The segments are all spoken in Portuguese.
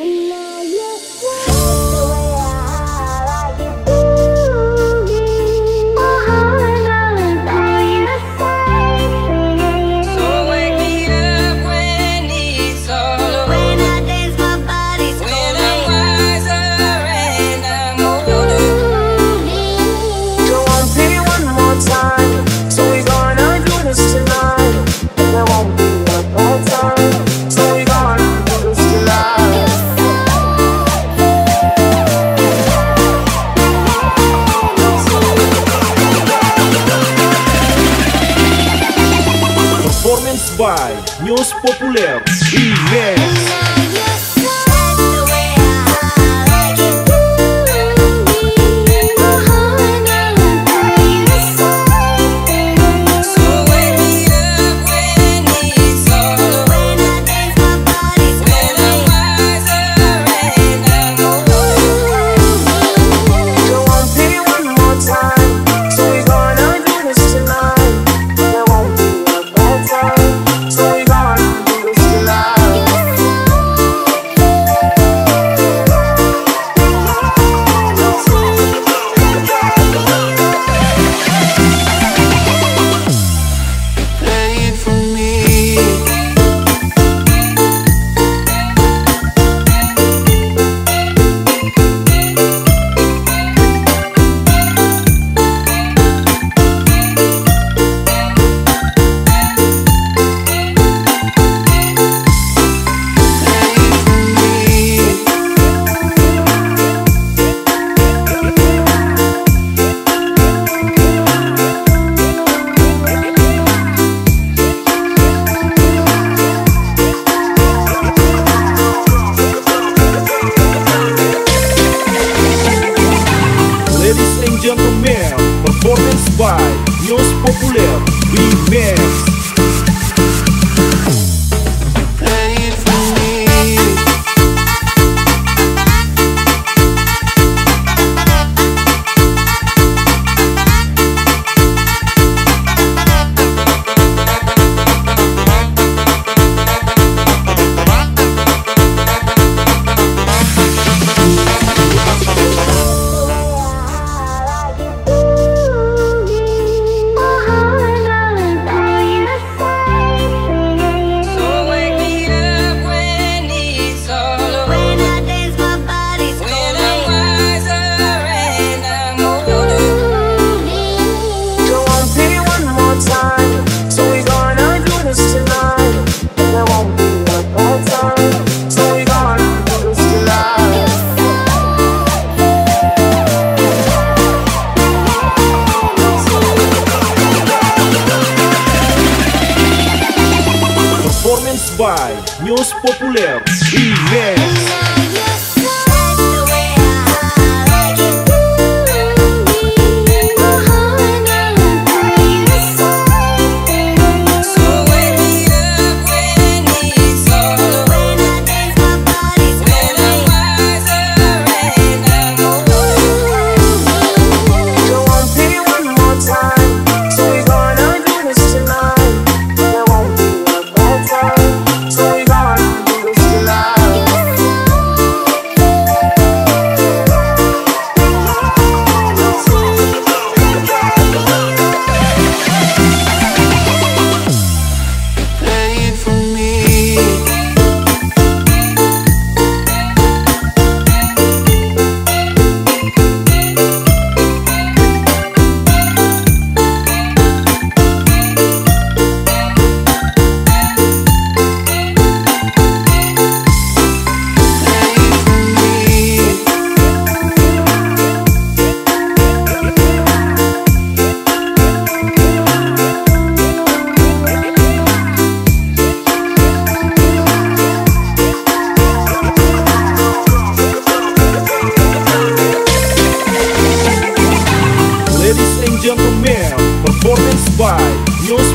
Hey. by News Popular e Mix. gentlemen, performance by News Popular Remix. by News Popular и Мекс.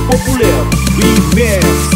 popular. Remix.